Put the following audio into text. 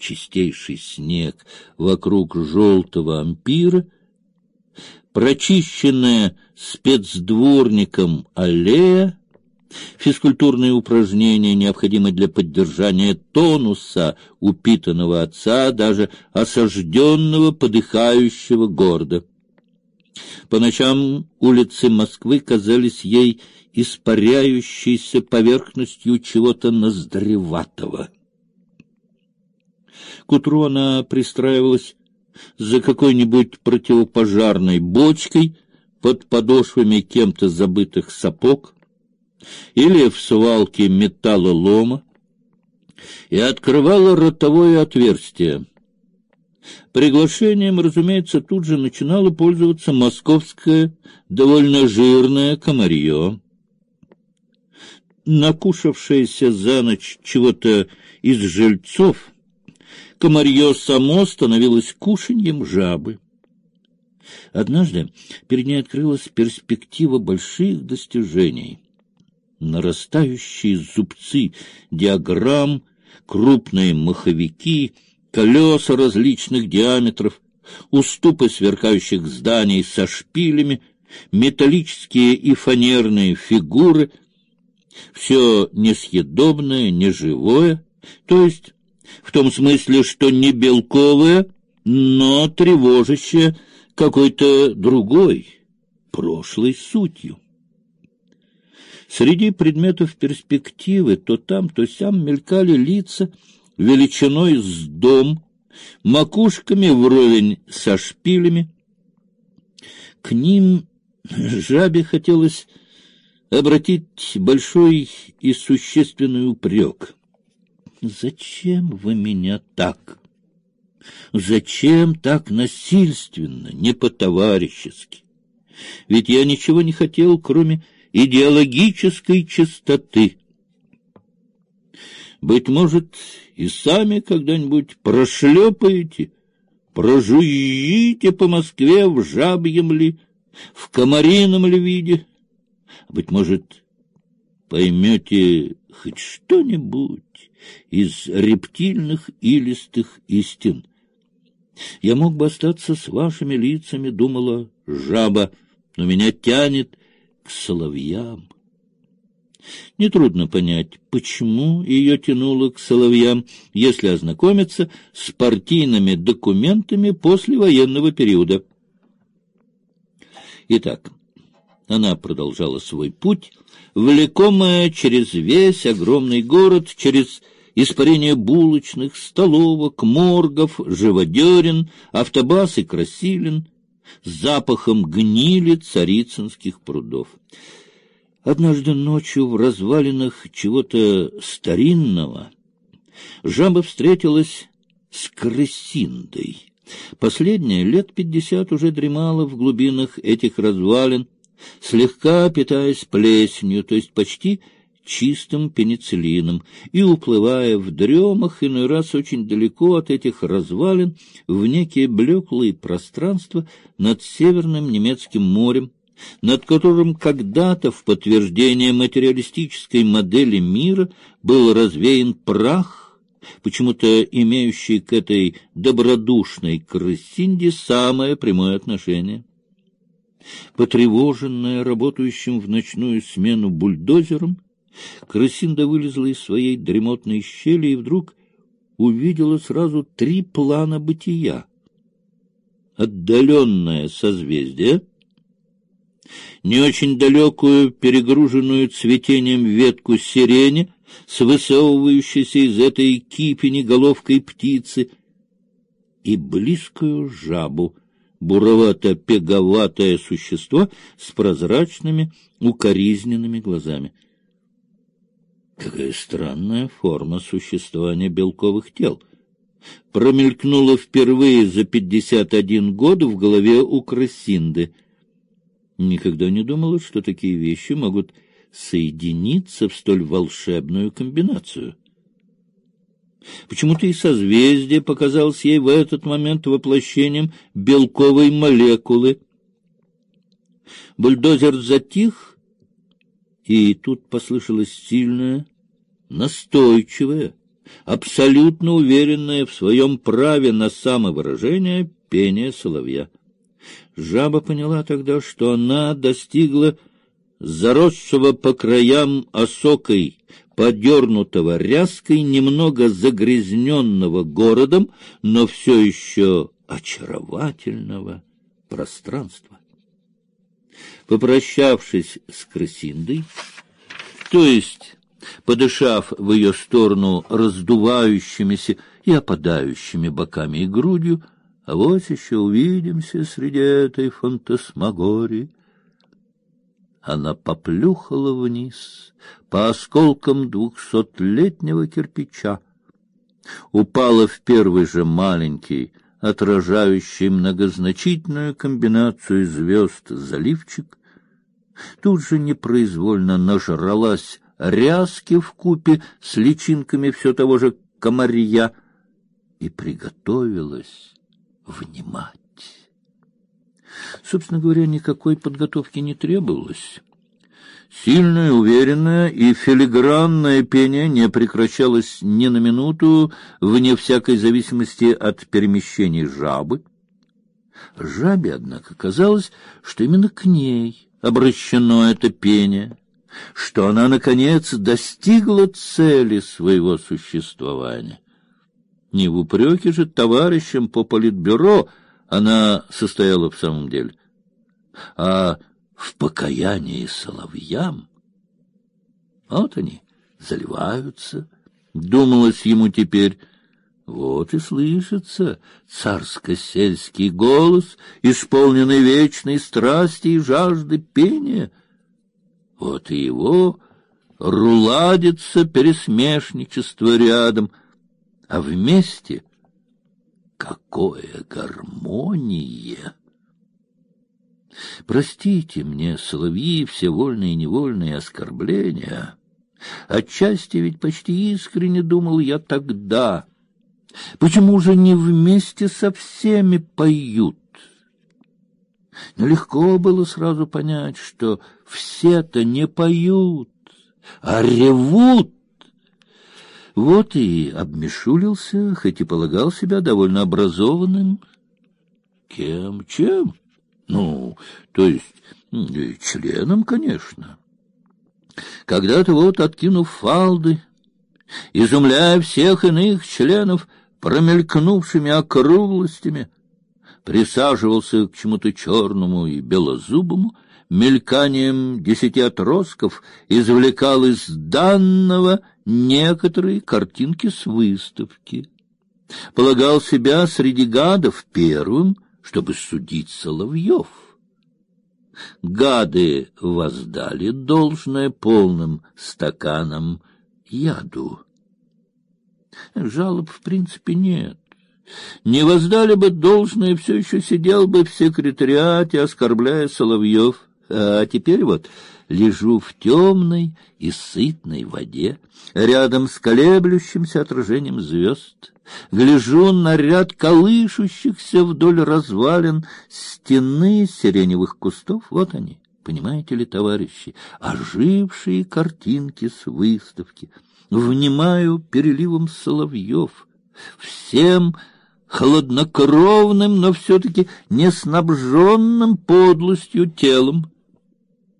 чистейший снег вокруг желтого ампира, прочищенная спецдворником аллея, физкультурные упражнения, необходимые для поддержания тонуса упитанного отца, даже осажденного, подыхающего города. По ночам улицы Москвы казались ей испаряющейся поверхностью чего-то ноздреватого. К утру она пристраивалась за какой-нибудь противопожарной бочкой под подошвами кем-то забытых сапог или в свалке металлолома и открывала ротовое отверстие. Приглашением, разумеется, тут же начинало пользоваться московское довольно жирное комарье. Накушавшееся за ночь чего-то из жильцов, комарье само становилось кушаньем жабы. Однажды перед ней открылась перспектива больших достижений. Нарастающие зубцы диаграмм, крупные маховики — колеса различных диаметров, уступы сверкающих зданий со шпилями, металлические и фанерные фигуры, все несъедобное, неживое, то есть в том смысле, что не белковое, но тревожащее какой-то другой, прошлой сутью. Среди предметов перспективы то там, то сям мелькали лица, величиной с дом, макушками вровень со шпилями. К ним жабе хотелось обратить большой и существенный упрек. Зачем вы меня так? Зачем так насильственно, не по-товарищески? Ведь я ничего не хотел, кроме идеологической чистоты. Быть может, и сами когда-нибудь прошлепаете, прожужжите по Москве в жабьем ли, в комарином ли виде. Быть может, поймете хоть что-нибудь из рептильных илистых истин. Я мог бы остаться с вашими лицами, думала жаба, но меня тянет к соловьям. Нетрудно понять, почему ее тянуло к соловьям, если ознакомиться с партийными документами послевоенного периода. Итак, она продолжала свой путь, влекомая через весь огромный город, через испарение булочных, столовок, моргов, живодерен, автобас и красилин, запахом гнили царицынских прудов. Однажды ночью в развалинах чего-то старинного жаба встретилась с крысиндой. Последняя лет пятьдесят уже дремала в глубинах этих развалин, слегка питаясь плесенью, то есть почти чистым пенициллином, и уплывая в дремах иной раз очень далеко от этих развалин в некие блеклые пространства над северным немецким морем, над которым когда-то в подтверждение материалистической модели мира был развеян прах, почему-то имеющий к этой добродушной крысинде самое прямое отношение. Потревоженная работающим в ночную смену бульдозером, крысинда вылезла из своей дремотной щели и вдруг увидела сразу три плана бытия. Отдаленное созвездие — не очень далекую, перегруженную цветением ветку сирени с высовывающейся из этой кипени головкой птицы и близкую жабу, буровато-пеговатое существо с прозрачными, укоризненными глазами. Какая странная форма существования белковых тел! Промелькнула впервые за пятьдесят один год в голове у Красинды — Никогда не думала, что такие вещи могут соединиться в столь волшебную комбинацию. Почему-то и созвездие показалось ей в этот момент воплощением белковой молекулы. Бульдозер затих, и тут послышалось сильное, настойчивое, абсолютно уверенное в своем праве на самовыражение пение соловья. Жаба поняла тогда, что она достигла заросшего по краям осокой, подернутого ряской, немного загрязненного городом, но все еще очаровательного пространства. Попрощавшись с Крысиндой, то есть подышав в ее сторону раздувающимися и опадающими боками и грудью, а вот еще увидимся среди этой фантасмагории. Она поплюхала вниз по осколкам двухсотлетнего кирпича, упала в первый же маленький, отражающий многозначительную комбинацию звезд заливчик, тут же непроизвольно нажралась ряски в купе с личинками все того же комарья и приготовилась внимать. Собственно говоря, никакой подготовки не требовалось. Сильное, уверенное и филигранное пение не прекращалось ни на минуту, вне всякой зависимости от перемещений жабы. Жабе, однако, казалось, что именно к ней обращено это пение, что она, наконец, достигла цели своего существования. Не в упреке же товарищам по политбюро она состояла в самом деле, а в покаянии соловьям. Вот они заливаются, думалось ему теперь, вот и слышится царско-сельский голос, исполненный вечной страсти и жажды пения. Вот и его руладится пересмешничество рядом, а вместе какое гармония! Простите мне, соловьи, все вольные и невольные оскорбления. Отчасти ведь почти искренне думал я тогда. Почему же не вместе со всеми поют? Но легко было сразу понять, что все-то не поют, а ревут. Вот и обмешулился, хоть и полагал себя довольно образованным. Кем? Чем? Ну, то есть членом, конечно. Когда-то вот, откинув фалды, изумляя всех иных членов промелькнувшими округлостями, присаживался к чему-то черному и белозубому, мельканием десяти отростков извлекал из данного некоторые картинки с выставки. Полагал себя среди гадов первым, чтобы судить соловьев. Гады воздали должное полным стаканом яду. Жалоб в принципе нет. Не воздали бы должное, все еще сидел бы в секретариате, оскорбляя соловьев. А теперь вот лежу в темной и сытной воде, рядом с колеблющимся отражением звезд. Гляжу на ряд колышущихся вдоль развалин стены сиреневых кустов. Вот они, понимаете ли, товарищи, ожившие картинки с выставки. Внимаю переливом соловьев. Всем хладнокровным, но все-таки не снабженным подлостью телом